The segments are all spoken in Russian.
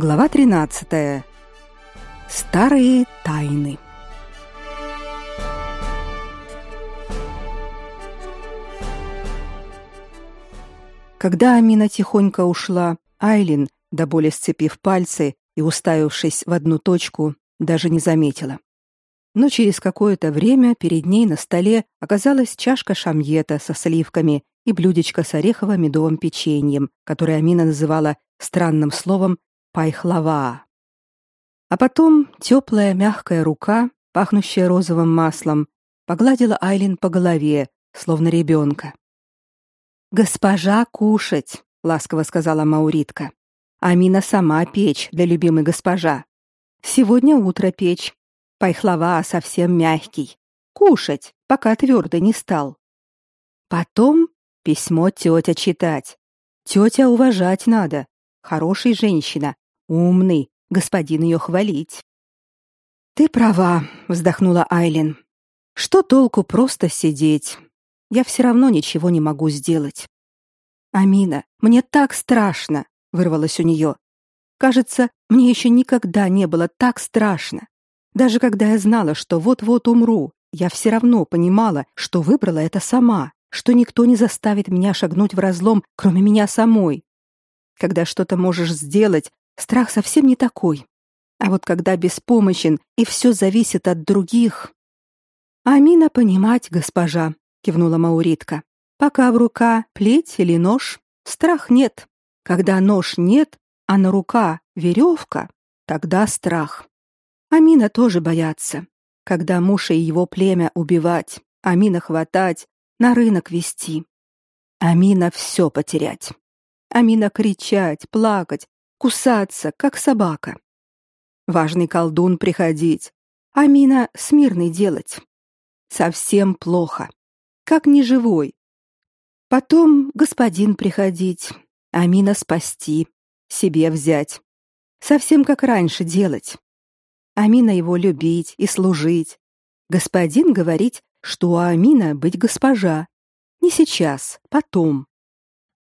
Глава 13. Старые тайны. Когда Амина тихонько ушла, Айлин, до боли сцепив пальцы и уставившись в одну точку, даже не заметила. Но через какое-то время перед ней на столе оказалась чашка шамьета со сливками и блюдечко с орехово-медовым печеньем, которое Амина называла странным словом пайхлава. А потом теплая мягкая рука, пахнущая розовым маслом, погладила Айлин по голове, словно ребенка. «Госпожа кушать», — ласково сказала Мауритка. «Амина сама печь для любимой госпожа. Сегодня утро печь. Пайхлава совсем мягкий. Кушать, пока твердо не стал. Потом письмо тетя читать. Тетя уважать надо. Хорошая женщина, умный, господин ее хвалить. Ты права, вздохнула Айлин. Что толку просто сидеть? Я все равно ничего не могу сделать. Амина, мне так страшно, вырвалось у нее. Кажется, мне еще никогда не было так страшно. Даже когда я знала, что вот-вот умру, я все равно понимала, что выбрала это сама, что никто не заставит меня шагнуть в разлом, кроме меня самой. Когда что-то можешь сделать, страх совсем не такой. А вот когда беспомощен и все зависит от других... Амина понимать, госпожа, кивнула Мауритка. Пока в рука плеть или нож, страх нет. Когда нож нет, а на рука веревка, тогда страх. Амина тоже боятся. Когда муж и его племя убивать, Амина хватать, на рынок вести. Амина все потерять. Амина кричать, плакать, кусаться, как собака. Важный колдун приходить. Амина смирный делать. Совсем плохо. Как неживой. Потом господин приходить. Амина спасти. Себе взять. Совсем как раньше делать. Амина его любить и служить. Господин говорить, что у Амина быть госпожа. Не сейчас, потом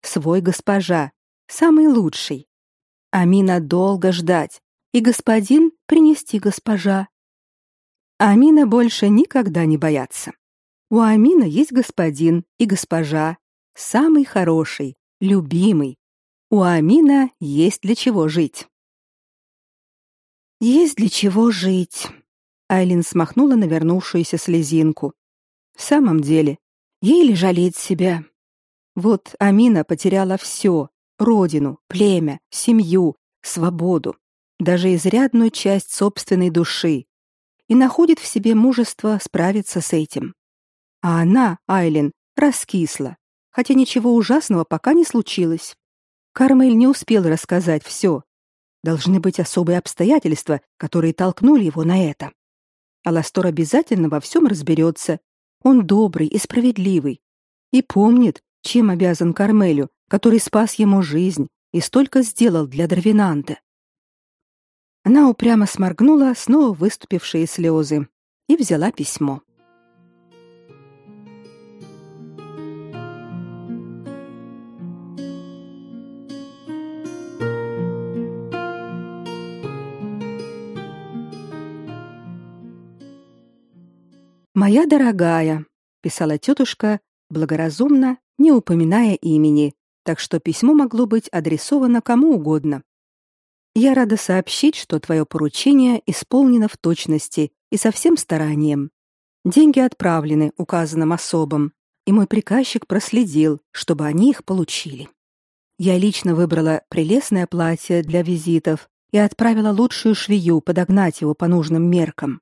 свой госпожа, самый лучший. Амина долго ждать, и господин принести госпожа. Амина больше никогда не бояться. У Амина есть господин и госпожа, самый хороший, любимый. У Амина есть для чего жить. Есть для чего жить. Айлин смахнула навернувшуюся слезинку. В самом деле, ей ли жалеть себя? Вот Амина потеряла все: родину, племя, семью, свободу, даже изрядную часть собственной души, и находит в себе мужество справиться с этим. А она, Айлин, раскисла, хотя ничего ужасного пока не случилось. Кармель не успел рассказать все. Должны быть особые обстоятельства, которые толкнули его на это. Аластор обязательно во всем разберется. Он добрый и справедливый. И помнит, чем обязан Кармелю, который спас ему жизнь и столько сделал для Дравинанта. Она упрямо сморгнула снова выступившие слезы и взяла письмо. «Моя дорогая», — писала тетушка, благоразумно не упоминая имени, так что письмо могло быть адресовано кому угодно. Я рада сообщить, что твое поручение исполнено в точности и со всем старанием. Деньги отправлены указанным особам, и мой приказчик проследил, чтобы они их получили. Я лично выбрала прелестное платье для визитов и отправила лучшую швею подогнать его по нужным меркам.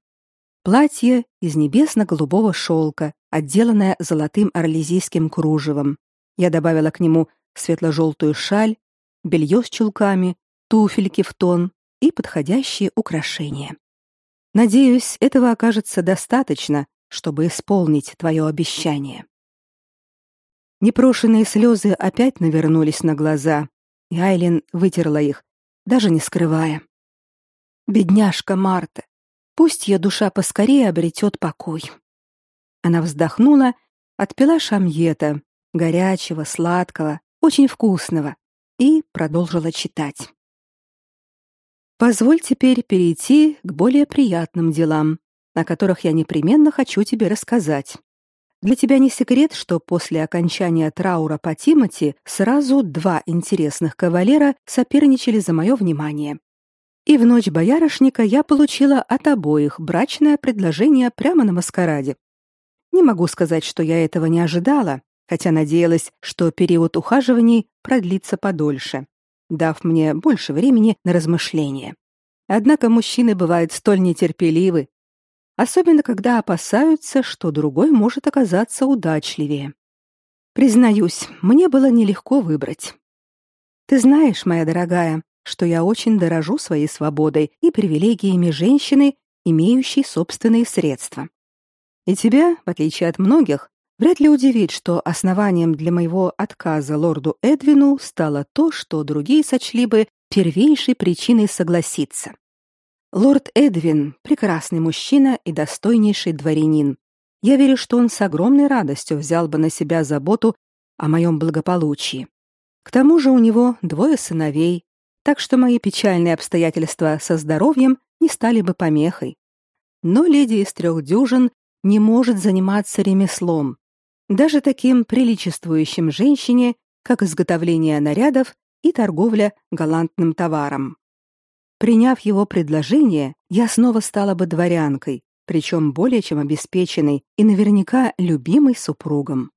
Платье из небесно-голубого шелка, отделанное золотым орлезийским кружевом. Я добавила к нему светло-желтую шаль, белье с чулками, туфельки в тон и подходящие украшения. Надеюсь, этого окажется достаточно, чтобы исполнить твое обещание. Непрошенные слезы опять навернулись на глаза, и Айлин вытерла их, даже не скрывая. Бедняжка Марта. Пусть ее душа поскорее обретет покой. Она вздохнула, отпила шамьета, горячего, сладкого, очень вкусного, и продолжила читать. Позволь теперь перейти к более приятным делам, о которых я непременно хочу тебе рассказать. Для тебя не секрет, что после окончания траура по Тимати сразу два интересных кавалера соперничали за мое внимание. И в ночь боярышника я получила от обоих брачное предложение прямо на маскараде. Не могу сказать, что я этого не ожидала, хотя надеялась, что период ухаживаний продлится подольше, дав мне больше времени на размышления. Однако мужчины бывают столь нетерпеливы, особенно когда опасаются, что другой может оказаться удачливее. Признаюсь, мне было нелегко выбрать. Ты знаешь, моя дорогая, что я очень дорожу своей свободой и привилегиями женщины, имеющей собственные средства. И тебя, в отличие от многих, вряд ли удивит, что основанием для моего отказа лорду Эдвину стало то, что другие сочли бы первейшей причиной согласиться. Лорд Эдвин — прекрасный мужчина и достойнейший дворянин. Я верю, что он с огромной радостью взял бы на себя заботу о моем благополучии. К тому же у него двое сыновей, так что мои печальные обстоятельства со здоровьем не стали бы помехой. Но леди из трех дюжин не может заниматься ремеслом, даже таким приличествующим женщине, как изготовление нарядов и торговля галантным товаром. Приняв его предложение, я снова стала бы дворянкой, причем более чем обеспеченной и наверняка любимой супругом.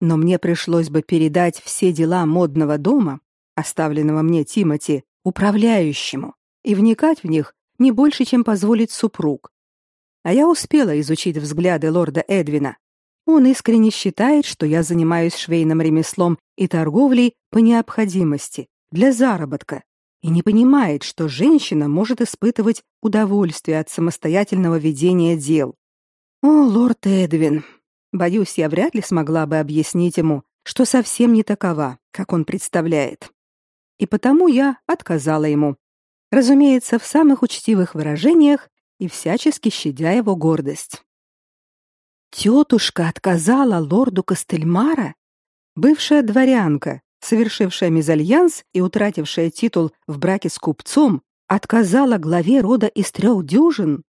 Но мне пришлось бы передать все дела модного дома, оставленного мне Тимати, управляющему, и вникать в них не больше, чем позволит супруг. А я успела изучить взгляды лорда Эдвина. Он искренне считает, что я занимаюсь швейным ремеслом и торговлей по необходимости, для заработка, и не понимает, что женщина может испытывать удовольствие от самостоятельного ведения дел. О, лорд Эдвин, боюсь, я вряд ли смогла бы объяснить ему, что совсем не такова, как он представляет. И потому я отказала ему, разумеется, в самых учтивых выражениях и всячески щадя его гордость. Тетушка отказала лорду Костельмара, бывшая дворянка, совершившая мезальянс и утратившая титул в браке с купцом, отказала главе рода из трех дюжин?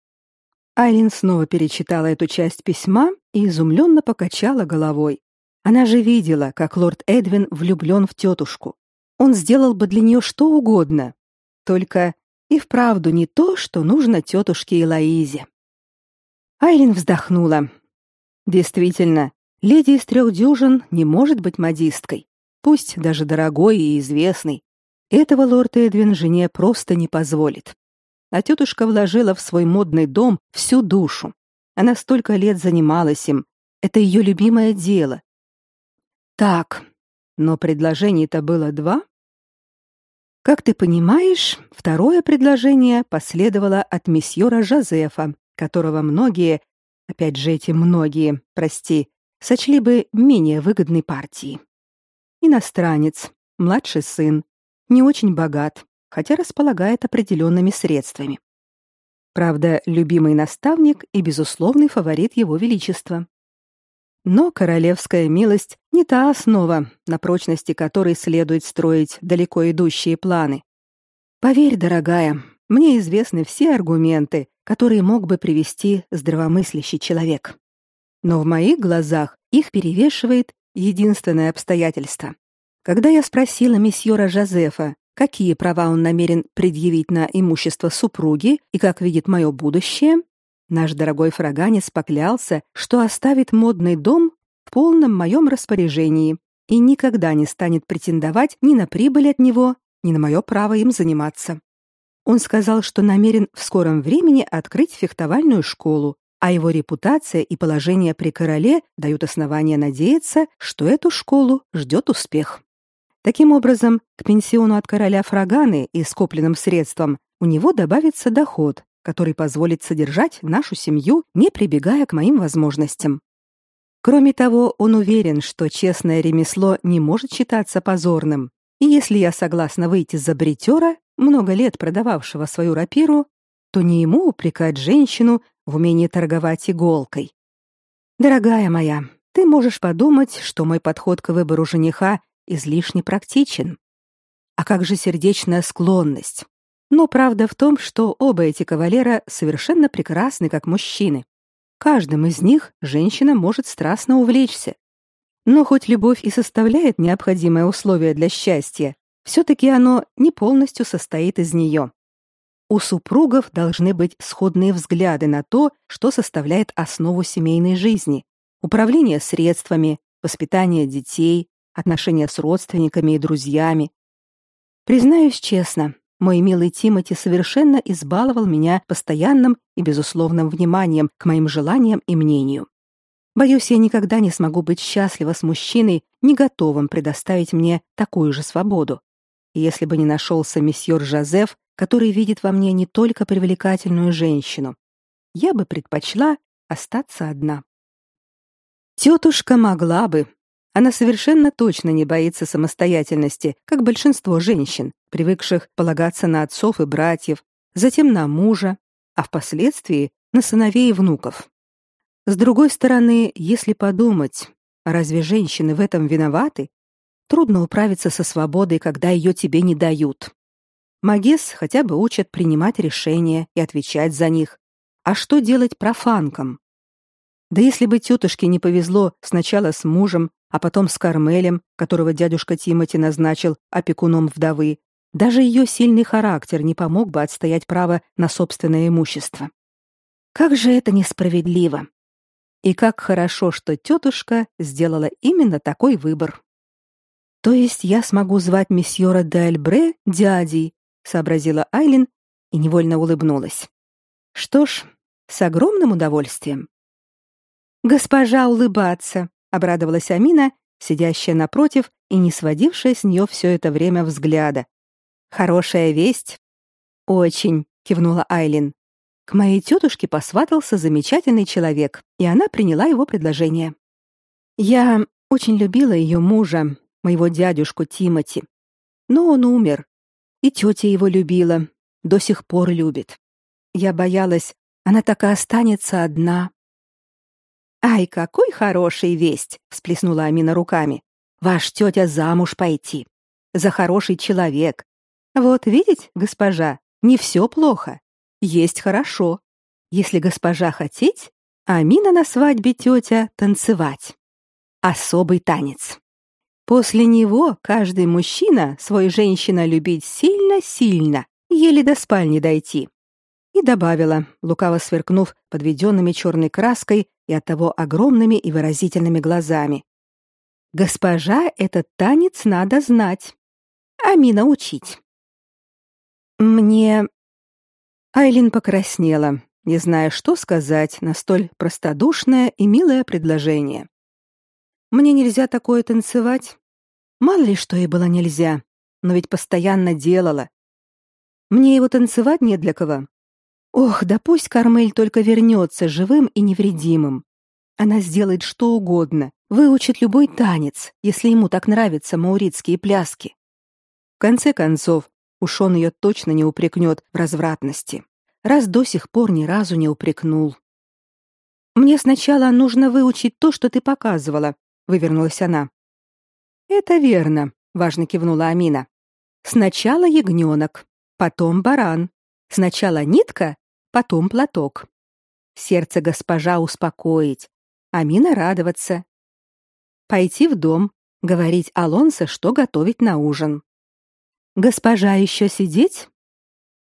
Айлин снова перечитала эту часть письма и изумленно покачала головой. Она же видела, как лорд Эдвин влюблен в тетушку. Он сделал бы для нее что угодно, только и вправду не то, что нужно тетушке Элоизе. Айлин вздохнула. Действительно, леди из трех дюжин не может быть модисткой пусть даже дорогой и известный. Этого лорд Эдвин жене просто не позволит. А тетушка вложила в свой модный дом всю душу. Она столько лет занималась им. Это ее любимое дело. Так, но предложений-то было два. Как ты понимаешь, второе предложение последовало от месьеора Жозефа, которого многие, опять же эти многие, прости, сочли бы менее выгодной партией. Иностранец, младший сын, не очень богат, хотя располагает определенными средствами. Правда, любимый наставник и безусловный фаворит его величества. Но королевская милость не та основа, на прочности которой следует строить далеко идущие планы. Поверь, дорогая, мне известны все аргументы, которые мог бы привести здравомыслящий человек. Но в моих глазах их перевешивает единственное обстоятельство. Когда я спросила месьеора Жозефа, какие права он намерен предъявить на имущество супруги и как видит мое будущее, наш дорогой фраганец поклялся, что оставит модный дом в полном моем распоряжении и никогда не станет претендовать ни на прибыль от него, ни на мое право им заниматься. Он сказал, что намерен в скором времени открыть фехтовальную школу, а его репутация и положение при короле дают основания надеяться, что эту школу ждет успех. Таким образом, к пенсиону от короля Фраганы и скопленным средствам у него добавится доход, который позволит содержать нашу семью, не прибегая к моим возможностям. Кроме того, он уверен, что честное ремесло не может считаться позорным, и если я согласна выйти за бритера, много лет продававшего свою рапиру, то не ему упрекать женщину в умении торговать иголкой. Дорогая моя, ты можешь подумать, что мой подход к выбору жениха излишне практичен. А как же сердечная склонность? Но правда в том, что оба эти кавалера совершенно прекрасны как мужчины. Каждым из них женщина может страстно увлечься. Но хоть любовь и составляет необходимое условие для счастья, все-таки оно не полностью состоит из нее. У супругов должны быть сходные взгляды на то, что составляет основу семейной жизни, управление средствами, воспитание детей, отношения с родственниками и друзьями. Признаюсь честно, мой милый Тимати совершенно избаловал меня постоянным и безусловным вниманием к моим желаниям и мнению. Боюсь, я никогда не смогу быть счастлива с мужчиной, не готовым предоставить мне такую же свободу. И если бы не нашелся месье Жозеф, который видит во мне не только привлекательную женщину, я бы предпочла остаться одна. Тетушка могла бы, она совершенно точно не боится самостоятельности, как большинство женщин, привыкших полагаться на отцов и братьев, затем на мужа, а впоследствии на сыновей и внуков. С другой стороны, если подумать, разве женщины в этом виноваты? Трудно управиться со свободой, когда ее тебе не дают. Магес хотя бы учат принимать решения и отвечать за них. А что делать профанкам? Да если бы тетушке не повезло сначала с мужем, а потом с Кармелем, которого дядюшка Тимати назначил опекуном вдовы, даже ее сильный характер не помог бы отстоять право на собственное имущество. Как же это несправедливо! И как хорошо, что тетушка сделала именно такой выбор. То есть я смогу звать месьеора де Альбре дядей, сообразила Айлин и невольно улыбнулась. Что ж, с огромным удовольствием. Госпожа улыбаться, обрадовалась Амина, сидящая напротив и не сводившая с нее все это время взгляда. Хорошая весть. Очень, кивнула Айлин. К моей тетушке посватался замечательный человек, и она приняла его предложение. Я очень любила ее мужа, моего дядюшку Тимати. Но он умер, и тетя его любила, до сих пор любит. Я боялась, она так и останется одна. «Ай, какой хороший весть!» — всплеснула Амина руками. «Ваш тетя замуж пойти. За хороший человек. Вот видите, госпожа, не все плохо. Есть хорошо. Если госпожа хотеть, Амина на свадьбе тетя танцевать. Особый танец. После него каждый мужчина свой женщина любить сильно-сильно, еле до спальни дойти и добавила, лукаво сверкнув подведенными черной краской и оттого огромными и выразительными глазами. «Госпожа, этот танец надо знать. Амина учить». «Мне...» Айлин покраснела, не зная, что сказать на столь простодушное и милое предложение. «Мне нельзя такое танцевать?» Мало ли что ей было нельзя, но ведь постоянно делала. Мне его танцевать не для кого. Ох, да пусть Кармель только вернется живым и невредимым. Она сделает что угодно, выучит любой танец, если ему так нравятся мауритские пляски. В конце концов, уж он ее точно не упрекнет в развратности, раз до сих пор ни разу не упрекнул. «Мне сначала нужно выучить то, что ты показывала», — вывернулась она. «Это верно», — важно кивнула Амина. «Сначала ягненок, потом баран, сначала нитка, потом платок. Сердце госпожа успокоить, Амина радоваться. Пойти в дом, говорить Алонсо, что готовить на ужин. Госпожа еще сидеть?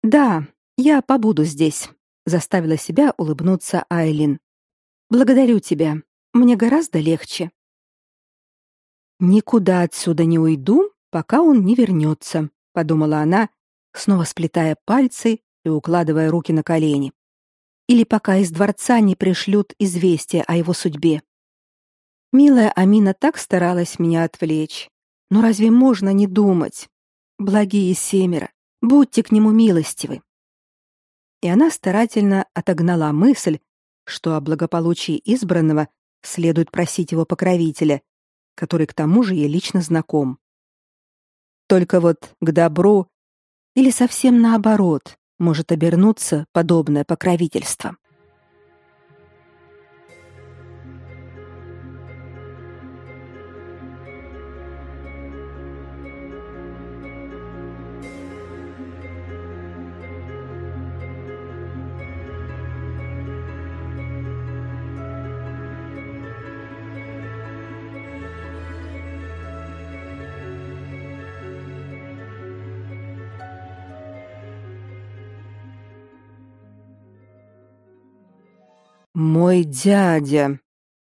Да, я побуду здесь, заставила себя улыбнуться Айлин. Благодарю тебя. Мне гораздо легче. Никуда отсюда не уйду, пока он не вернется», — подумала она, снова сплетая пальцы и укладывая руки на колени. Или пока из дворца не пришлют известие о его судьбе. Милая Амина так старалась меня отвлечь. Но разве можно не думать? Благие семеро, будьте к нему милостивы. И она старательно отогнала мысль, что о благополучии избранного следует просить его покровителя, который к тому же ей лично знаком. Только вот к добру или совсем наоборот, может обернуться подобное покровительство. Мой дядя,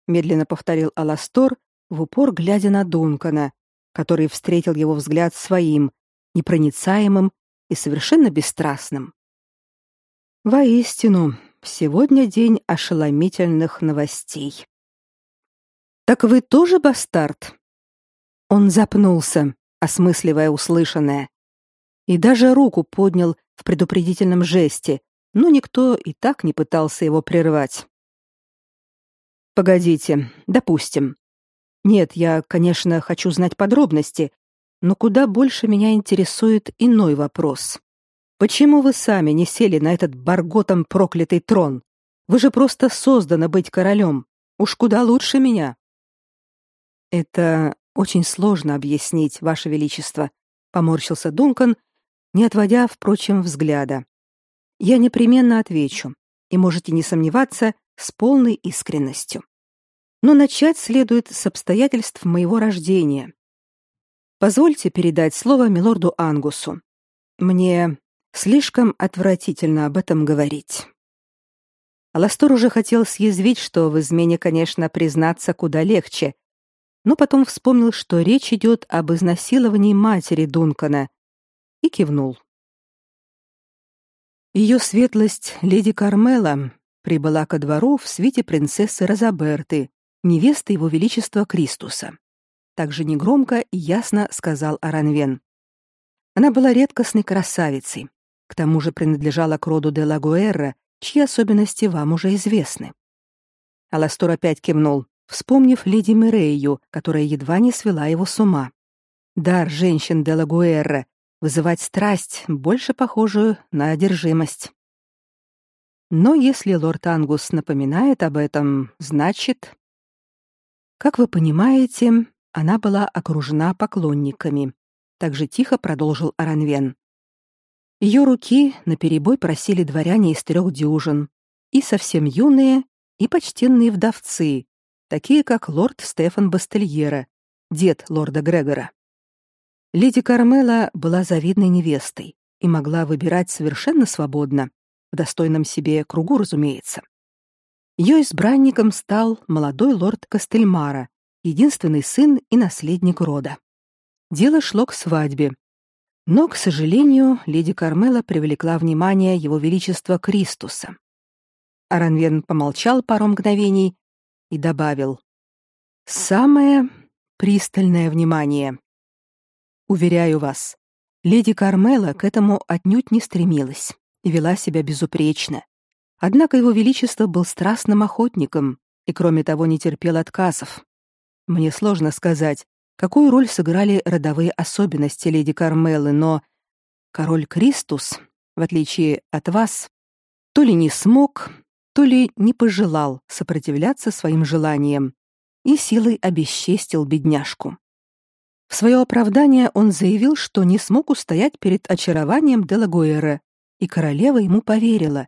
медленно повторил Аластор, в упор глядя на Дункана, который встретил его взгляд своим, непроницаемым и совершенно бесстрастным. Воистину, сегодня день ошеломительных новостей. Так вы тоже бастард? Он запнулся, осмысливая услышанное, и даже руку поднял в предупредительном жесте, но никто и так не пытался его прервать. Погодите, допустим. Нет, я, конечно, хочу знать подробности, но куда больше меня интересует иной вопрос. Почему вы сами не сели на этот барготом проклятый трон? Вы же просто созданы быть королем. Уж куда лучше меня. Это очень сложно объяснить, ваше величество, поморщился Дункан, не отводя, впрочем, взгляда. Я непременно отвечу, и можете не сомневаться, с полной искренностью. Но начать следует с обстоятельств моего рождения. Позвольте передать слово милорду Ангусу. Мне слишком отвратительно об этом говорить. Аластор уже хотел съязвить, что в измене, конечно, признаться куда легче, но потом вспомнил, что речь идет об изнасиловании матери Дункана, и кивнул. Ее светлость, леди Кармела, прибыла ко двору в свите принцессы Розаберты, невесты его величества Кристуса. Также негромко и ясно сказал Аранвен. Она была редкостной красавицей, к тому же принадлежала к роду де Лагуэрра, чьи особенности вам уже известны. Аластор опять кивнул, вспомнив леди Мирею, которая едва не свела его с ума. Дар женщин де Лагуэрра вызывать страсть, больше похожую на одержимость. Но если лорд Ангус напоминает об этом, значит... Как вы понимаете, она была окружена поклонниками. Так же тихо продолжил Аранвен. Ее руки наперебой просили дворяне из трех дюжин, и совсем юные, и почтенные вдовцы, такие как лорд Стефан Бастельера, дед лорда Грегора. Леди Кармела была завидной невестой и могла выбирать совершенно свободно, в достойном себе кругу, разумеется. Ее избранником стал молодой лорд Кастельмара, единственный сын и наследник рода. Дело шло к свадьбе. Но, к сожалению, леди Кармела привлекла внимание его величества Кристуса. Аранвен помолчал пару мгновений и добавил: "Самое пристальное внимание. Уверяю вас, леди Кармела к этому отнюдь не стремилась и вела себя безупречно. Однако его величество был страстным охотником и, кроме того, не терпел отказов. Мне сложно сказать, какую роль сыграли родовые особенности леди Кармелы, но король Кристус, в отличие от вас, то ли не смог, то ли не пожелал сопротивляться своим желаниям и силой обесчестил бедняжку. В свое оправдание он заявил, что не смог устоять перед очарованием Делагуэра, и королева ему поверила.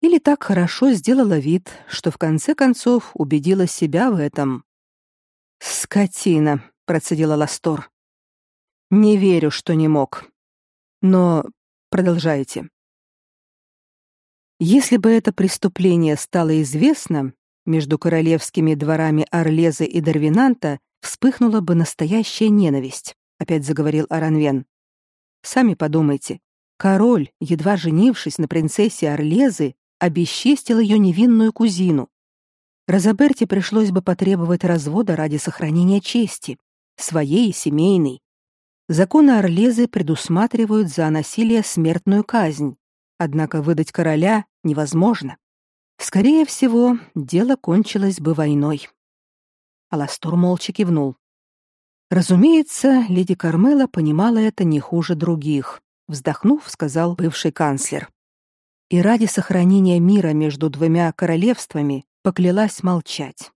Или так хорошо сделала вид, что в конце концов убедила себя в этом. «Скотина», — процедила Ластор. «Не верю, что не мог. Но продолжайте». Если бы это преступление стало известно, между королевскими дворами Орлезы и Дарвинанта вспыхнула бы настоящая ненависть, опять заговорил Аранвен. Сами подумайте. Король, едва женившись на принцессе Орлезы, обесчестил ее невинную кузину. Розаберте пришлось бы потребовать развода ради сохранения чести, своей и семейной. Законы Орлезы предусматривают за насилие смертную казнь, однако выдать короля невозможно. Скорее всего, дело кончилось бы войной. Аластор молча кивнул. Разумеется, леди Кармела понимала это не хуже других, вздохнув, сказал бывший канцлер. И ради сохранения мира между двумя королевствами поклялась молчать.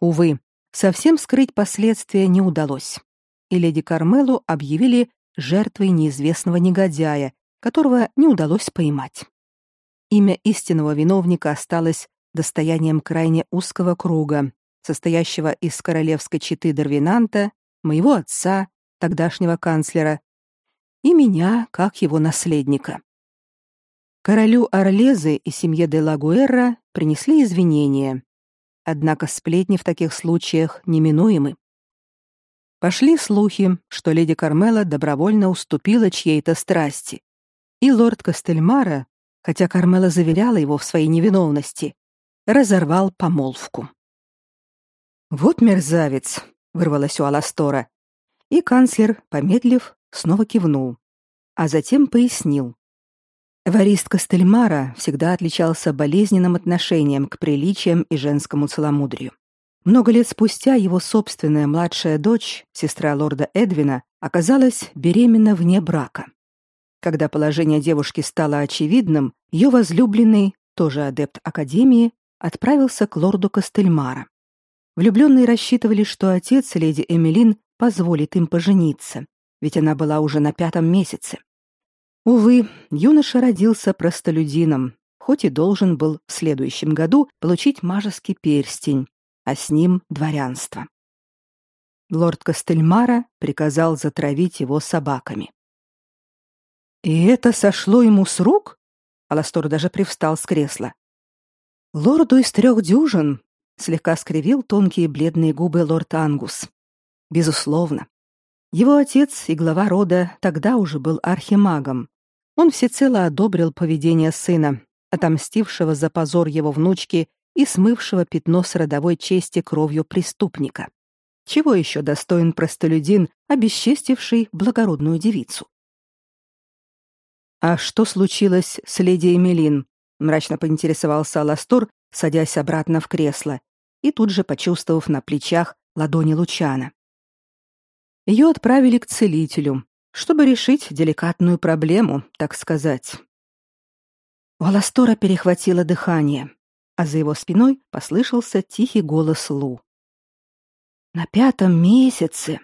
Увы, совсем скрыть последствия не удалось. И леди Кармелу объявили жертвой неизвестного негодяя, которого не удалось поймать. Имя истинного виновника осталось достоянием крайне узкого круга, состоящего из королевской четы Дарвинанта, моего отца, тогдашнего канцлера, и меня, как его наследника. Королю Орлезы и семье де Лагуэра принесли извинения. Однако сплетни в таких случаях неминуемы. Пошли слухи, что леди Кармела добровольно уступила чьей-то страсти. И лорд Кастельмара, хотя Кармела заверяла его в своей невиновности, разорвал помолвку. «Вот мерзавец!» — вырвалось у Аластора. И канцлер, помедлив, снова кивнул, а затем пояснил. Варист Кастельмара всегда отличался болезненным отношением к приличиям и женскому целомудрию. Много лет спустя его собственная младшая дочь, сестра лорда Эдвина, оказалась беременна вне брака. Когда положение девушки стало очевидным, ее возлюбленный, тоже адепт академии, отправился к лорду Кастельмара. Влюбленные рассчитывали, что отец леди Эмилин позволит им пожениться, ведь она была уже на пятом месяце. Увы, юноша родился простолюдином, хоть и должен был в следующем году получить мажеский перстень, а с ним дворянство. Лорд Кастельмара приказал затравить его собаками. И это сошло ему с рук? Аластор даже привстал с кресла. Лорду из трех дюжин слегка скривил тонкие бледные губы лорд Ангус. Безусловно. Его отец и глава рода тогда уже был архимагом. Он всецело одобрил поведение сына, отомстившего за позор его внучки и смывшего пятно с родовой чести кровью преступника. Чего еще достоин простолюдин, обесчестивший благородную девицу? А что случилось с леди Эмилин? мрачно поинтересовался Аластор, садясь обратно в кресло и тут же почувствовав на плечах ладони Лучана. Ее отправили к целителю, чтобы решить деликатную проблему, так сказать. У Аластора перехватило дыхание а за его спиной послышался тихий голос Лу. На пятом месяце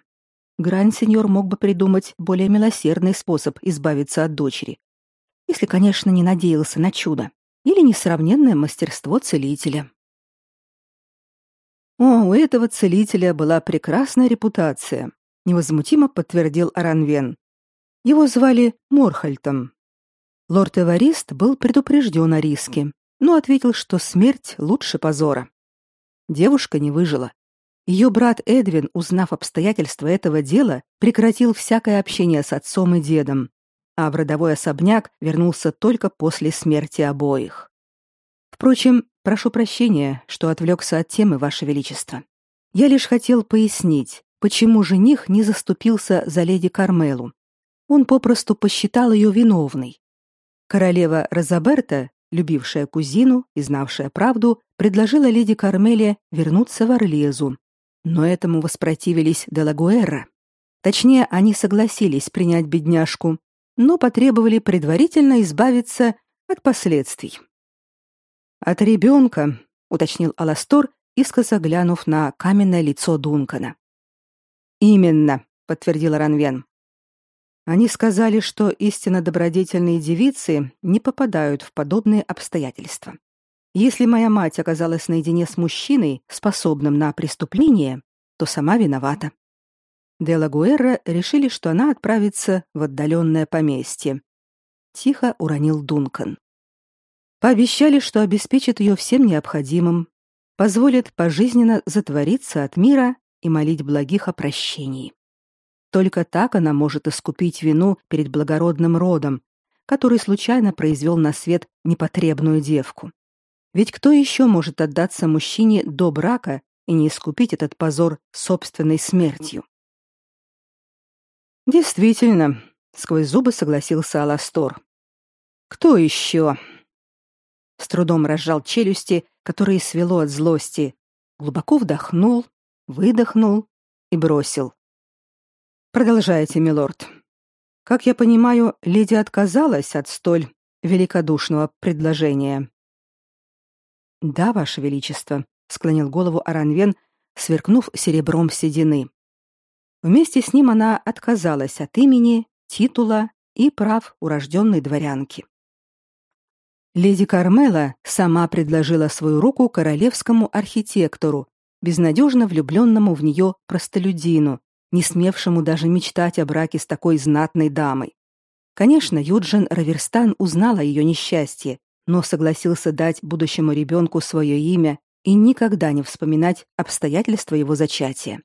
Грань-сеньор мог бы придумать более милосердный способ избавиться от дочери, если, конечно, не надеялся на чудо или несравненное мастерство целителя. О, у этого целителя была прекрасная репутация, невозмутимо подтвердил Аранвен. Его звали Морхальтом. Лорд Эварист был предупрежден о риске но ответил, что смерть лучше позора. Девушка не выжила. Ее брат Эдвин, узнав обстоятельства этого дела, прекратил всякое общение с отцом и дедом, а в родовой особняк вернулся только после смерти обоих. Впрочем, прошу прощения, что отвлекся от темы, Ваше Величество. Я лишь хотел пояснить, почему жених не заступился за леди Кармелу. Он попросту посчитал ее виновной. Королева Розаберта любившая кузину и знавшая правду, предложила леди Кармеле вернуться в Орлезу. Но этому воспротивились Делагуэра. Точнее, они согласились принять бедняжку, но потребовали предварительно избавиться от последствий. «От ребенка», — уточнил Аластор, искоса глянув на каменное лицо Дункана. «Именно», — подтвердил Ранвен. Они сказали, что истинно добродетельные девицы не попадают в подобные обстоятельства. Если моя мать оказалась наедине с мужчиной, способным на преступление, то сама виновата. Дела Гуэрра решили, что она отправится в отдаленное поместье. Тихо уронил Дункан. Пообещали, что обеспечат ее всем необходимым, позволят пожизненно затвориться от мира и молить благих о прощении. Только так она может искупить вину перед благородным родом, который случайно произвел на свет непотребную девку. Ведь кто еще может отдаться мужчине до брака и не искупить этот позор собственной смертью? Действительно, сквозь зубы согласился Аластор. Кто еще? С трудом разжал челюсти, которые свело от злости, глубоко вдохнул, выдохнул и бросил: Продолжайте, милорд. Как я понимаю, леди отказалась от столь великодушного предложения. Да, ваше величество, склонил голову Аранвен, сверкнув серебром седины. Вместе с ним она отказалась от имени, титула и прав урожденной дворянки. Леди Кармела сама предложила свою руку королевскому архитектору, безнадежно влюбленному в нее простолюдину, не смевшему даже мечтать о браке с такой знатной дамой. Конечно, Юджин Раверстан узнал о ее несчастье, но согласился дать будущему ребенку свое имя и никогда не вспоминать обстоятельства его зачатия.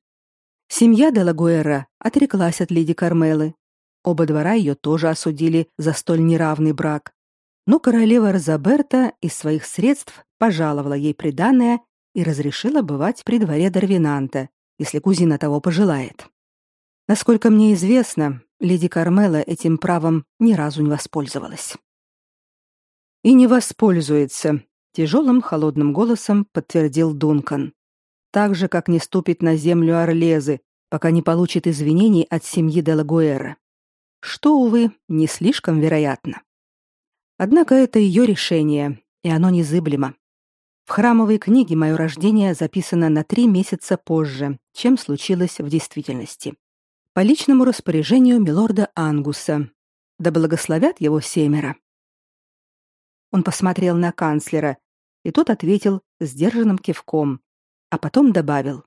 Семья Делагуэра отреклась от леди Кармелы. Оба двора ее тоже осудили за столь неравный брак. Но королева Розаберта из своих средств пожаловала ей приданое и разрешила бывать при дворе Дарвинанта, если кузина того пожелает. Насколько мне известно, леди Кармела этим правом ни разу не воспользовалась. И не воспользуется, тяжелым холодным голосом подтвердил Дункан. Так же, как не ступит на землю Орлезы, пока не получит извинений от семьи Делагуэра. Что, увы, не слишком вероятно. Однако это ее решение, и оно незыблемо. В храмовой книге мое рождение записано на три месяца позже, чем случилось в действительности. По личному распоряжению милорда Ангуса. Да благословят его семеро. Он посмотрел на канцлера, и тот ответил сдержанным кивком, а потом добавил: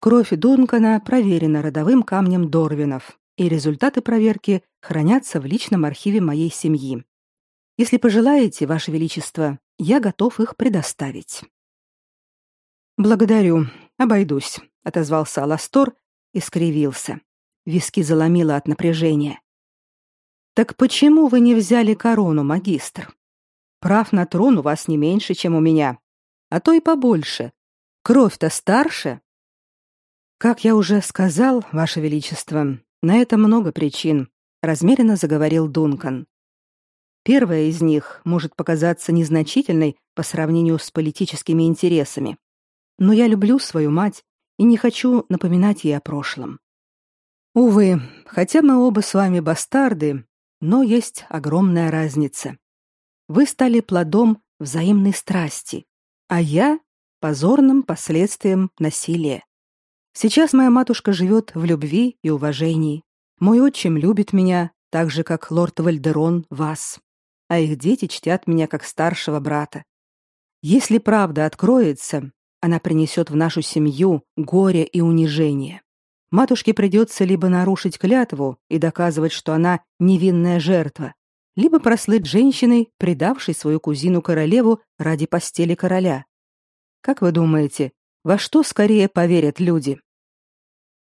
Кровь Дункана проверена родовым камнем Дорвинов, и результаты проверки хранятся в личном архиве моей семьи. Если пожелаете, ваше величество, я готов их предоставить. Благодарю, обойдусь, отозвался Аластор и скривился. Виски заломило от напряжения. Так почему вы не взяли корону, магистр? Прав на трон у вас не меньше, чем у меня, а то и побольше. Кровь-то старше. Как я уже сказал, ваше величество, на это много причин, размеренно заговорил Дункан. Первая из них может показаться незначительной по сравнению с политическими интересами. Но я люблю свою мать и не хочу напоминать ей о прошлом. Увы, хотя мы оба с вами бастарды, но есть огромная разница. Вы стали плодом взаимной страсти, а я позорным последствием насилия. Сейчас моя матушка живет в любви и уважении. Мой отчим любит меня так же, как лорд Вальдерон вас, а их дети чтят меня как старшего брата. Если правда откроется, она принесет в нашу семью горе и унижение. Матушке придется либо нарушить клятву и доказывать, что она невинная жертва, либо прослыть женщиной, предавшей свою кузину королеву ради постели короля. Как вы думаете, во что скорее поверят люди?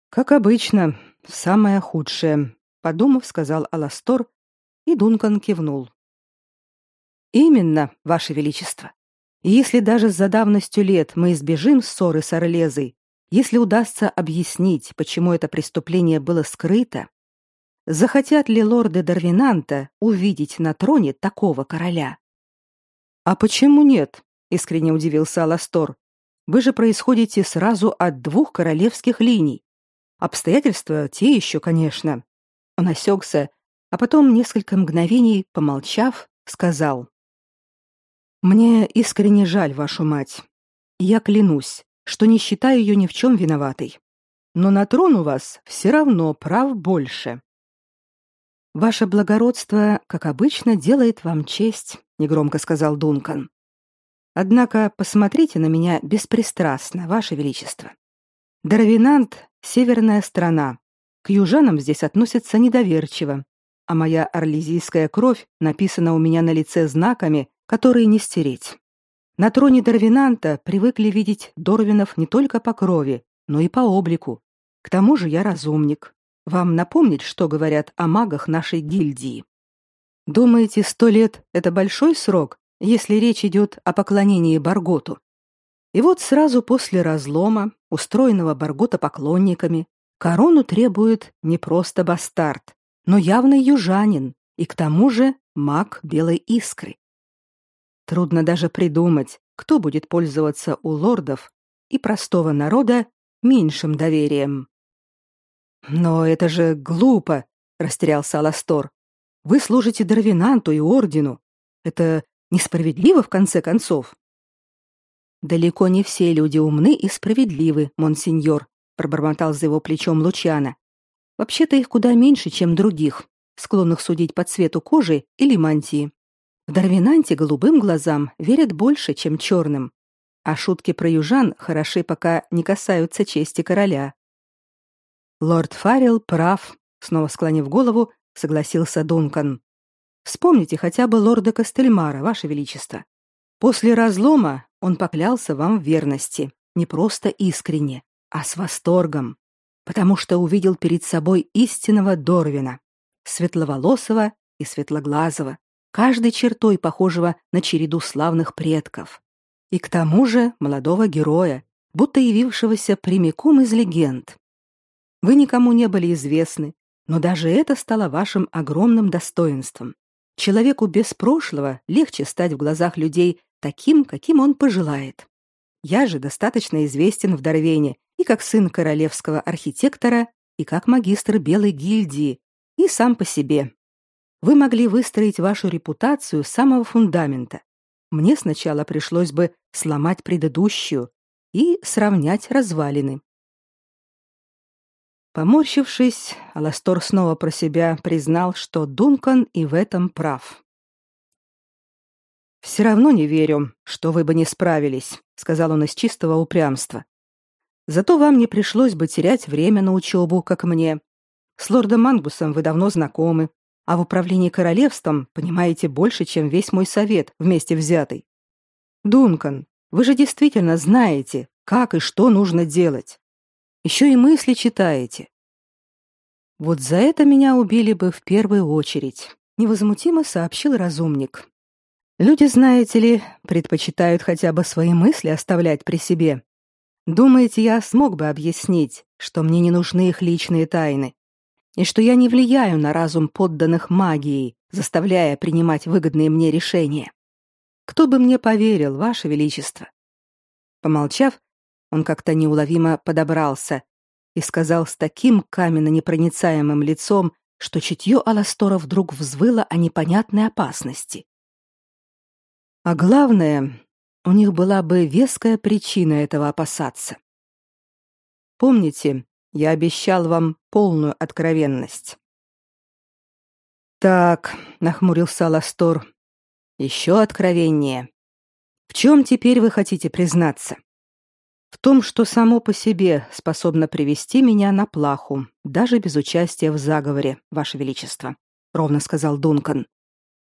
Как обычно, в самое худшее, подумав, сказал Аластор, и Дункан кивнул. Именно, ваше величество. если даже за давностью лет мы избежим ссоры с Орлезой, если удастся объяснить, почему это преступление было скрыто, захотят ли лорды Дарвинанта увидеть на троне такого короля? А почему нет? искренне удивился Аластор. Вы же происходите сразу от двух королевских линий. Обстоятельства те еще, конечно. Он осекся, а потом несколько мгновений, помолчав, сказал: Мне искренне жаль вашу мать. Я клянусь, что не считаю ее ни в чем виноватой. Но на трон у вас все равно прав больше. Ваше благородство, как обычно, делает вам честь, негромко сказал Дункан. Однако посмотрите на меня беспристрастно, ваше величество. Дарвинант северная страна. К южанам здесь относятся недоверчиво, а моя орлезийская кровь написана у меня на лице знаками, которые не стереть. На троне Дарвинанта привыкли видеть Дорвинов не только по крови, но и по облику. К тому же я разумник. Вам напомнить, что говорят о магах нашей гильдии? Думаете, сто лет — это большой срок, если речь идет о поклонении Барготу? И вот сразу после разлома, устроенного Баргота поклонниками, корону требует не просто бастард, но явный южанин и к тому же маг белой искры. Трудно даже придумать, кто будет пользоваться у лордов и простого народа меньшим доверием. Но это же глупо, растерялся Аластор. Вы служите Дарвинанту и ордену. Это несправедливо в конце концов. Далеко не все люди умны и справедливы, монсеньор, пробормотал за его плечом Лучана. Вообще-то их куда меньше, чем других, склонных судить по цвету кожи или мантии. В Дарвинанте голубым глазам верят больше, чем черным, а шутки про южан хороши, пока не касаются чести короля. Лорд Фаррелл прав, снова склонив голову, согласился Дункан. Вспомните хотя бы лорда Кастельмара, ваше величество. После разлома он поклялся вам в верности, не просто искренне, а с восторгом, потому что увидел перед собой истинного Дорвина, светловолосого и светлоглазого, каждой чертой похожего на череду славных предков. И к тому же молодого героя, будто явившегося прямиком из легенд. Вы никому не были известны, но даже это стало вашим огромным достоинством. Человеку без прошлого легче стать в глазах людей таким, каким он пожелает. Я же достаточно известен в Дарвене и как сын королевского архитектора, и как магистр Белой гильдии, и сам по себе. Вы могли выстроить вашу репутацию с самого фундамента. Мне сначала пришлось бы сломать предыдущую и сравнять развалины. Поморщившись, Аластор снова про себя признал, что Дункан и в этом прав. «Все равно не верю, что вы бы не справились», — сказал он из чистого упрямства. «Зато вам не пришлось бы терять время на учебу, как мне. С лордом Мангусом вы давно знакомы, а в управлении королевством понимаете больше, чем весь мой совет вместе взятый. Дункан, вы же действительно знаете, как и что нужно делать. Еще и мысли читаете. Вот за это меня убили бы в первую очередь, невозмутимо сообщил разумник. Люди, знаете ли, предпочитают хотя бы свои мысли оставлять при себе. Думаете, я смог бы объяснить, что мне не нужны их личные тайны, и что я не влияю на разум подданных магией, заставляя принимать выгодные мне решения? Кто бы мне поверил, ваше величество? Помолчав, он как-то неуловимо подобрался и сказал с таким каменно-непроницаемым лицом, что чутье Аластора вдруг взвыло о непонятной опасности. А главное, у них была бы веская причина этого опасаться. Помните, я обещал вам полную откровенность. Так, нахмурился Аластор. Еще откровеннее. В чем теперь вы хотите признаться? В том, что само по себе способно привести меня на плаху, даже без участия в заговоре, ваше величество, ровно сказал Дункан.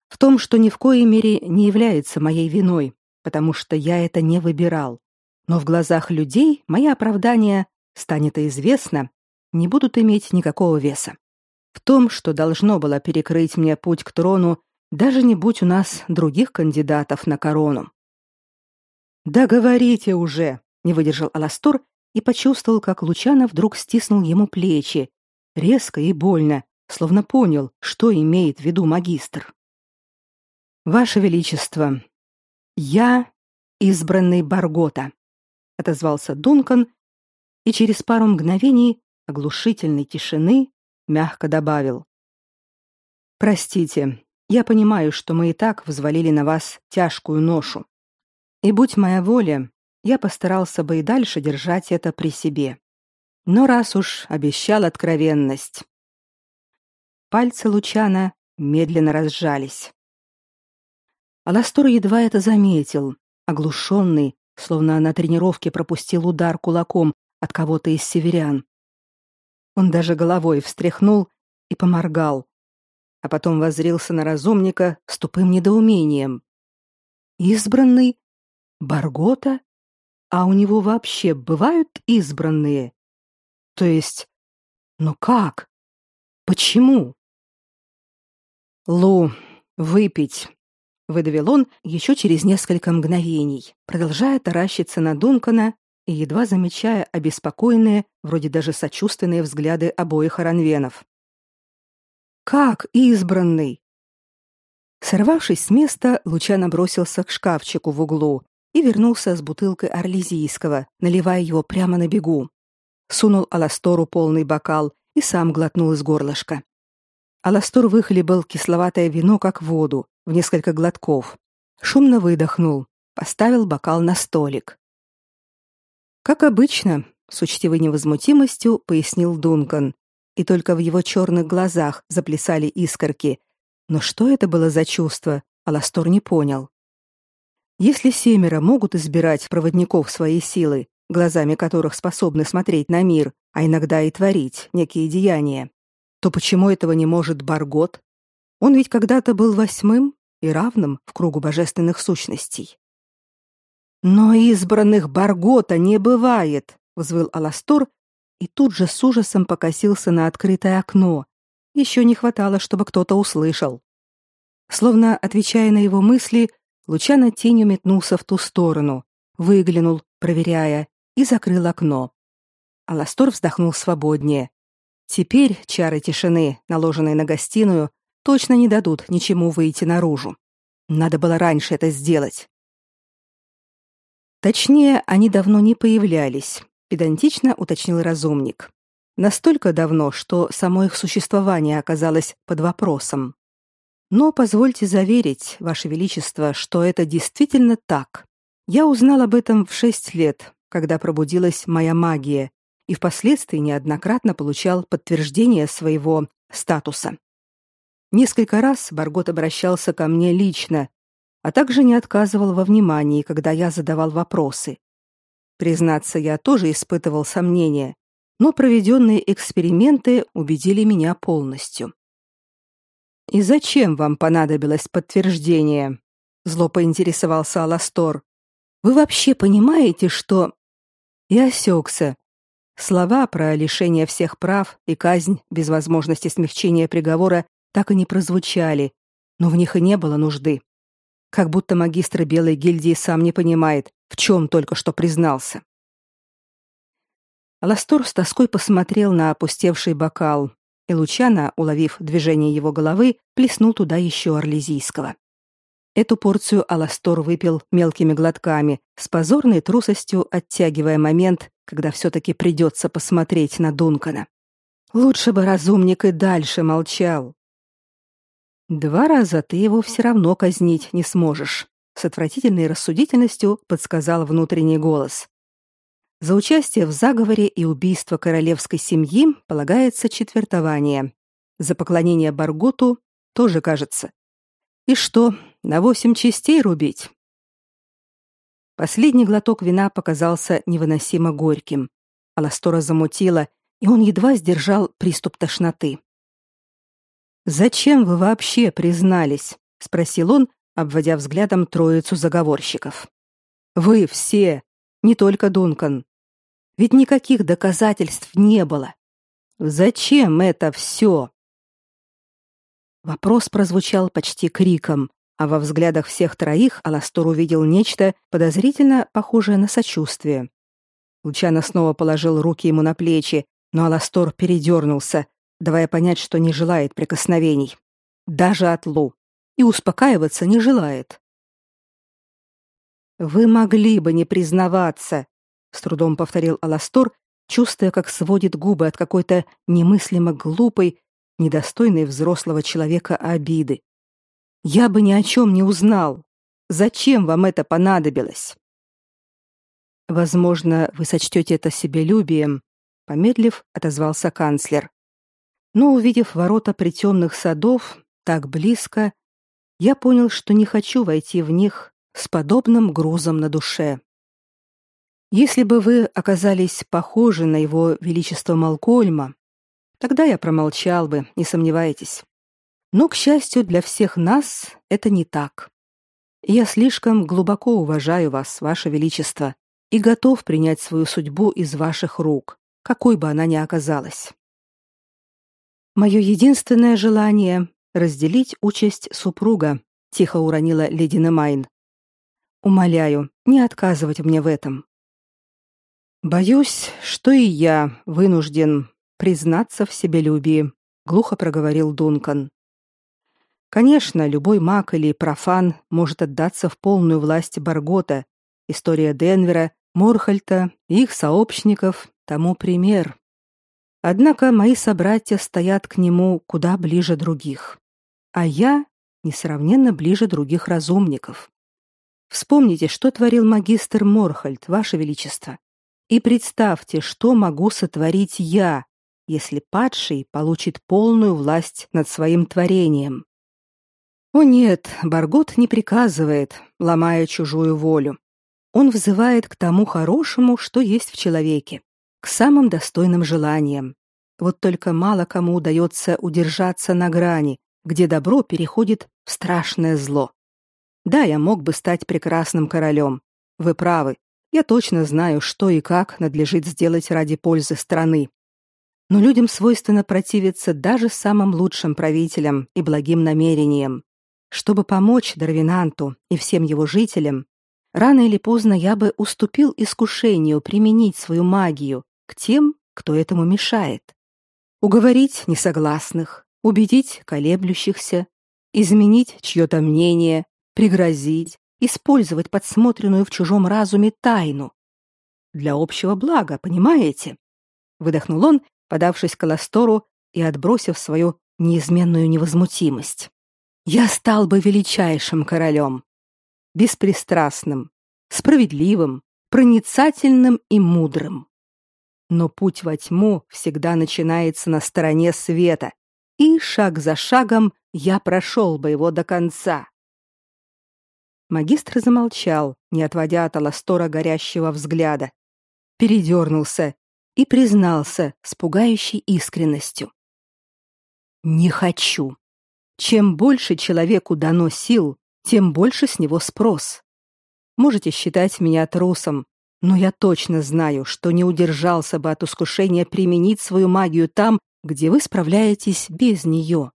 В том, что ни в коей мере не является моей виной, потому что я это не выбирал. Но в глазах людей мои оправдания, станет известно, не будут иметь никакого веса. В том, что должно было перекрыть мне путь к трону, даже не будь у нас других кандидатов на корону. Да говорите уже, не выдержал Аластор и почувствовал, как Лучано вдруг стиснул ему плечи, резко и больно, словно понял, что имеет в виду магистр. Ваше величество, я избранный Баргота, отозвался Дункан и через пару мгновений оглушительной тишины мягко добавил: Простите, я понимаю, что мы и так взвалили на вас тяжкую ношу. И будь моя воля, я постарался бы и дальше держать это при себе. Но раз уж обещал откровенность. Пальцы Лучана медленно разжались. Аластор едва это заметил, оглушенный, словно на тренировке пропустил удар кулаком от кого-то из северян. Он даже головой встряхнул и поморгал, а потом воззрился на разумника с тупым недоумением. «Избранный? Баргота? А у него вообще бывают избранные? То есть, ну как? Почему?» «Лу, выпить!» — выдавил он еще через несколько мгновений, продолжая таращиться на Дункана и едва замечая обеспокоенные, вроде даже сочувственные взгляды обоих оранвенов. Как избранный? Сорвавшись с места, Лучано бросился к шкафчику в углу и вернулся с бутылкой орлезийского, наливая его прямо на бегу. Сунул Аластору полный бокал и сам глотнул из горлышка. Аластор выхлебал кисловатое вино как воду, в несколько глотков. Шумно выдохнул, поставил бокал на столик. Как обычно, с учтивой невозмутимостью пояснил Дункан, и только в его черных глазах заплясали искорки. Но что это было за чувство, Аластор не понял. Если семеро могут избирать проводников своей силы, глазами которых способны смотреть на мир, а иногда и творить некие деяния, то почему этого не может Баргот? Он ведь когда-то был восьмым и равным в кругу божественных сущностей. Но избранных Баргота не бывает, взвыл Аластор и тут же с ужасом покосился на открытое окно. Еще не хватало, чтобы кто-то услышал. Словно отвечая на его мысли, Лучано тенью метнулся в ту сторону, выглянул, проверяя, и закрыл окно. Аластор вздохнул свободнее. Теперь чары тишины, наложенные на гостиную, точно не дадут ничему выйти наружу. Надо было раньше это сделать. Точнее, они давно не появлялись, педантично уточнил разумник. Настолько давно, что само их существование оказалось под вопросом. Но позвольте заверить, ваше величество, что это действительно так. Я узнал об этом в шесть лет, когда пробудилась моя магия, и впоследствии неоднократно получал подтверждение своего статуса. Несколько раз Баргот обращался ко мне лично, а также не отказывал во внимании, когда я задавал вопросы. Признаться, я тоже испытывал сомнения, но проведенные эксперименты убедили меня полностью. И зачем вам понадобилось подтверждение? Зло поинтересовался Аластор. Вы вообще понимаете, что и осекся. Слова про лишение всех прав и казнь без возможности смягчения приговора так и не прозвучали, но в них и не было нужды. Как будто магистр Белой гильдии сам не понимает, в чем только что признался. Аластор с тоской посмотрел на опустевший бокал, и Лучана, уловив движение его головы, плеснул туда еще орлезийского. Эту порцию Аластор выпил мелкими глотками, с позорной трусостью оттягивая момент, когда все-таки придется посмотреть на Дункана. Лучше бы разумник и дальше молчал. Два раза ты его все равно казнить не сможешь, с отвратительной рассудительностью подсказал внутренний голос. За участие в заговоре и убийство королевской семьи полагается четвертование. За поклонение Барготу тоже, кажется. И что, на восемь частей рубить? Последний глоток вина показался невыносимо горьким. Аластора замутила, и он едва сдержал приступ тошноты. Зачем вы вообще признались? спросил он, обводя взглядом троицу заговорщиков. Вы все, не только Дункан. Ведь никаких доказательств не было. Зачем это все? Вопрос прозвучал почти криком, а во взглядах всех троих Аластор увидел нечто подозрительно похожее на сочувствие. Лучано снова положил руки ему на плечи, но Аластор передернулся, давая понять, что не желает прикосновений, даже от Лу, и успокаиваться не желает. Вы могли бы не признаваться, с трудом повторил Аластор, чувствуя, как сводит губы от какой-то немыслимо глупой, недостойной взрослого человека обиды. Я бы ни о чем не узнал. Зачем вам это понадобилось? Возможно, вы сочтете это себелюбием, помедлив, отозвался канцлер но увидев ворота притемных садов так близко, я понял, что не хочу войти в них с подобным грузом на душе. Если бы вы оказались похожи на его величество Малкольма, тогда я промолчал бы, не сомневайтесь. Но к счастью для всех нас, это не так. Я слишком глубоко уважаю вас, ваше величество, и готов принять свою судьбу из ваших рук, какой бы она ни оказалась. Мое единственное желание разделить участь супруга, тихо уронила леди Немайн. Умоляю, не отказывать мне в этом. Боюсь, что и я вынужден признаться в себелюбии, глухо проговорил Дункан. Конечно, любой маг или профан может отдаться в полную власть Баргота. История Денвера, Морхальта их сообщников тому пример. Однако мои собратья стоят к нему куда ближе других, а я несравненно ближе других разумников. Вспомните, что творил магистр Морхальд, ваше величество, и представьте, что могу сотворить я, если падший получит полную власть над своим творением. О нет, Баргот не приказывает, ломая чужую волю. Он взывает к тому хорошему, что есть в человеке к самым достойным желаниям. Вот только мало кому удается удержаться на грани, где добро переходит в страшное зло. Да, я мог бы стать прекрасным королем. Вы правы. Я точно знаю, что и как надлежит сделать ради пользы страны. Но людям свойственно противиться даже самым лучшим правителям и благим намерениям. Чтобы помочь Дарвинанту и всем его жителям, рано или поздно я бы уступил искушению применить свою магию к тем, кто этому мешает. Уговорить несогласных, убедить колеблющихся, изменить чье-то мнение, пригрозить, использовать подсмотренную в чужом разуме тайну. Для общего блага, понимаете? Выдохнул он, подавшись к Аластору и отбросив свою неизменную невозмутимость. Я стал бы величайшим королем, беспристрастным, справедливым, проницательным и мудрым. Но путь во тьму всегда начинается на стороне света, и шаг за шагом я прошел бы его до конца. Магистр замолчал, не отводя от Аластора горящего взгляда, передернулся и признался с пугающей искренностью. «Не хочу. Чем больше человеку дано сил, тем больше с него спрос. Можете считать меня трусом, но я точно знаю, что не удержался бы от искушения применить свою магию там, где вы справляетесь без нее.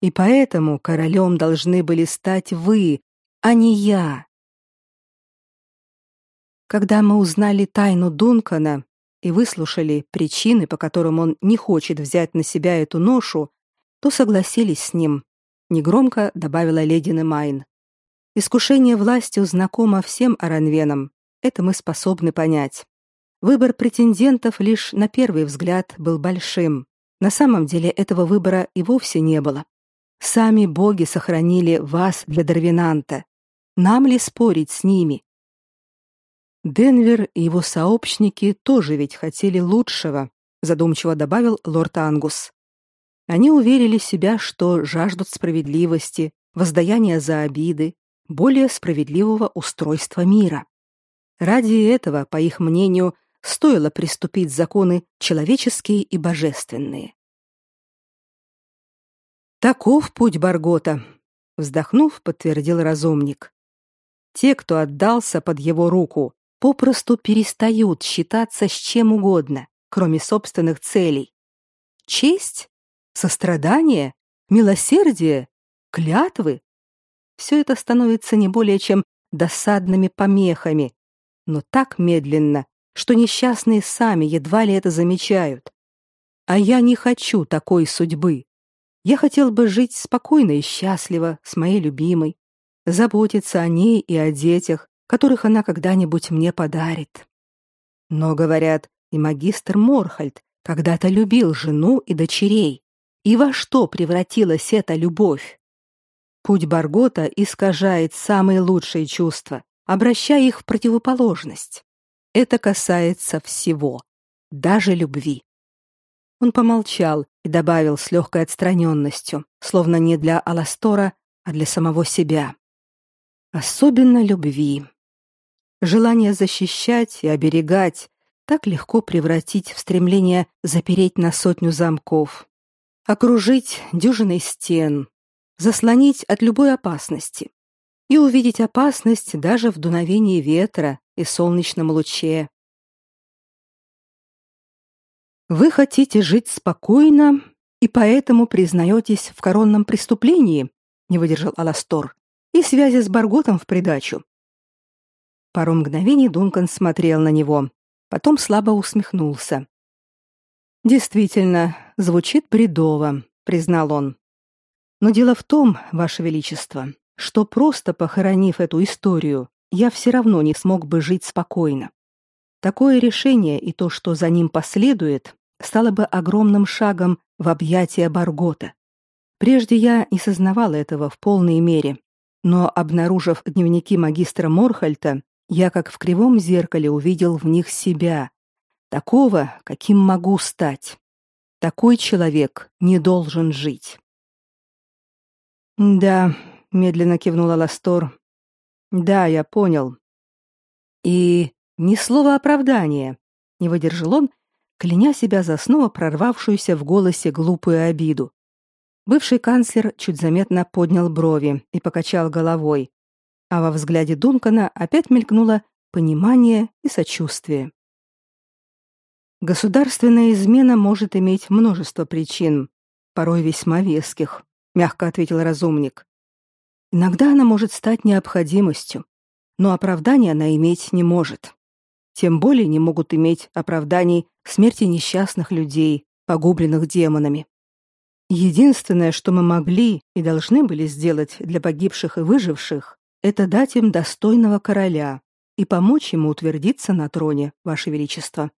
И поэтому королем должны были стать вы, а не я. Когда мы узнали тайну Дункана и выслушали причины, по которым он не хочет взять на себя эту ношу, то согласились с ним, негромко добавила леди Немайн. Искушение властью знакомо всем аранвенам, это мы способны понять. Выбор претендентов лишь на первый взгляд был большим. На самом деле этого выбора и вовсе не было. Сами боги сохранили вас для Дарвинанта, нам ли спорить с ними? Денвер и его сообщники тоже ведь хотели лучшего, задумчиво добавил лорд Ангус. Они уверили себя, что жаждут справедливости, воздаяния за обиды, более справедливого устройства мира. Ради этого, по их мнению, стоило приступить законы человеческие и божественные. Таков путь Баргота, вздохнув, подтвердил разумник. Те, кто отдался под его руку, попросту перестают считаться с чем угодно, кроме собственных целей. Честь, сострадание, милосердие, клятвы все это становится не более чем досадными помехами, но так медленно, что несчастные сами едва ли это замечают. А я не хочу такой судьбы. Я хотел бы жить спокойно и счастливо с моей любимой, заботиться о ней и о детях, которых она когда-нибудь мне подарит. Но, говорят, и магистр Морхальд когда-то любил жену и дочерей. И во что превратилась эта любовь? Путь Баргота искажает самые лучшие чувства, обращая их в противоположность. Это касается всего, даже любви. Он помолчал и добавил с легкой отстраненностью, словно не для Аластора, а для самого себя. Особенно любви. Желание защищать и оберегать так легко превратить в стремление запереть на сотню замков, окружить дюжиной стен, заслонить от любой опасности и увидеть опасность даже в дуновении ветра и солнечном луче. Вы хотите жить спокойно и поэтому признаетесь в коронном преступлении, не выдержал Аластор и связи с Барготом в придачу. Пару мгновений Дункан смотрел на него, потом слабо усмехнулся. Действительно, звучит бредово, признал он. Но дело в том, ваше величество, что просто похоронив эту историю, я все равно не смог бы жить спокойно. Такое решение и то, что за ним последует, стало бы огромным шагом в объятия Баргота. Прежде я не сознавал этого в полной мере, но, обнаружив дневники магистра Морхальта, я как в кривом зеркале увидел в них себя, такого, каким могу стать. Такой человек не должен жить. Да, медленно кивнула Ластор. Да, я понял. И ни слова оправдания. Не выдержал он, кляня себя за снова прорвавшуюся в голосе глупую обиду. Бывший канцлер чуть заметно поднял брови и покачал головой, а во взгляде Дункана опять мелькнуло понимание и сочувствие. Государственная измена может иметь множество причин, порой весьма веских, мягко ответил разумник. Иногда она может стать необходимостью, но оправдания она иметь не может. Тем более не могут иметь оправданий смерти несчастных людей, погубленных демонами. Единственное, что мы могли и должны были сделать для погибших и выживших, это дать им достойного короля и помочь ему утвердиться на троне, ваше величество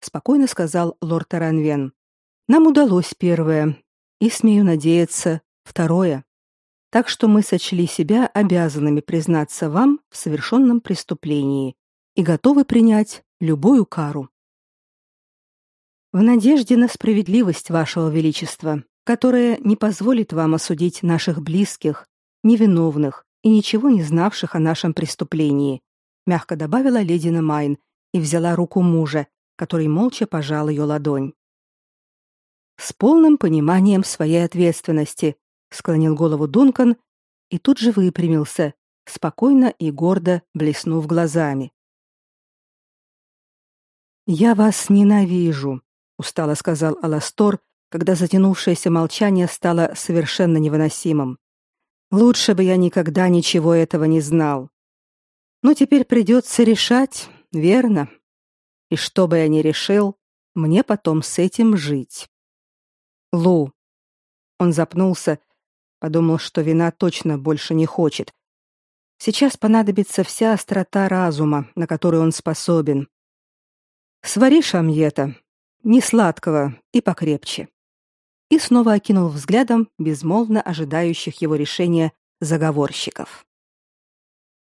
спокойно сказал лорд Таранвен. Нам удалось первое, и смею надеяться, второе. Так что мы сочли себя обязанными признаться вам в совершенном преступлении и готовы принять любую кару. В надежде на справедливость вашего величества, которая не позволит вам осудить наших близких, невиновных и ничего не знавших о нашем преступлении, мягко добавила леди Майн и взяла руку мужа, который молча пожал ее ладонь. С полным пониманием своей ответственности склонил голову Дункан и тут же выпрямился, спокойно и гордо блеснув глазами. Я вас ненавижу, устало сказал Аластор, когда затянувшееся молчание стало совершенно невыносимым. Лучше бы я никогда ничего этого не знал. Но теперь придется решать, верно? И что бы я ни решил, мне потом с этим жить. Лу. Он запнулся, подумал, что вина точно больше не хочет. Сейчас понадобится вся острота разума, на которую он способен. Свари шамьета, не сладкого и покрепче. И снова окинул взглядом безмолвно ожидающих его решения заговорщиков.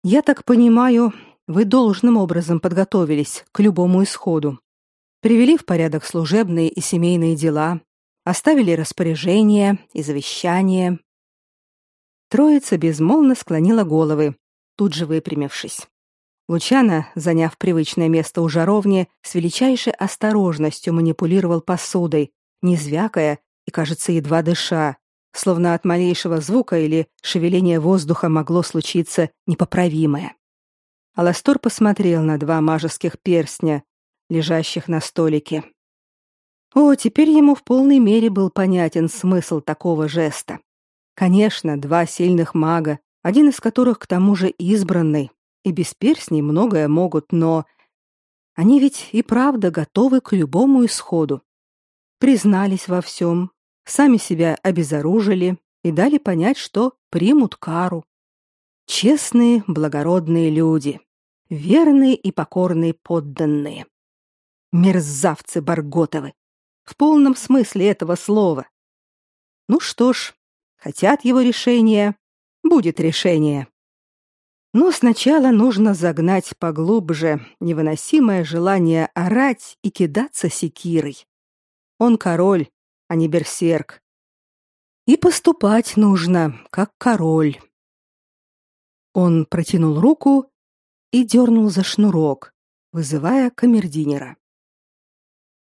Я так понимаю, вы должным образом подготовились к любому исходу. Привели в порядок служебные и семейные дела, оставили распоряжения и завещания. Троица безмолвно склонила головы, тут же выпрямившись. Лучано, заняв привычное место у жаровни, с величайшей осторожностью манипулировал посудой, не звякая и, кажется, едва дыша, словно от малейшего звука или шевеления воздуха могло случиться непоправимое. Аластор посмотрел на два мажеских перстня, лежащих на столике. О, теперь ему в полной мере был понятен смысл такого жеста. Конечно, два сильных мага, один из которых к тому же избранный, и без перстней многое могут, но они ведь и правда готовы к любому исходу. Признались во всем, сами себя обезоружили и дали понять, что примут кару. Честные, благородные люди верные и покорные подданные. Мерзавцы Барготовы. В полном смысле этого слова. Ну что ж, хотят его решения, будет решение. Но сначала нужно загнать поглубже невыносимое желание орать и кидаться секирой. Он король, а не берсерк. И поступать нужно, как король. Он протянул руку и дернул за шнурок, вызывая камердинера.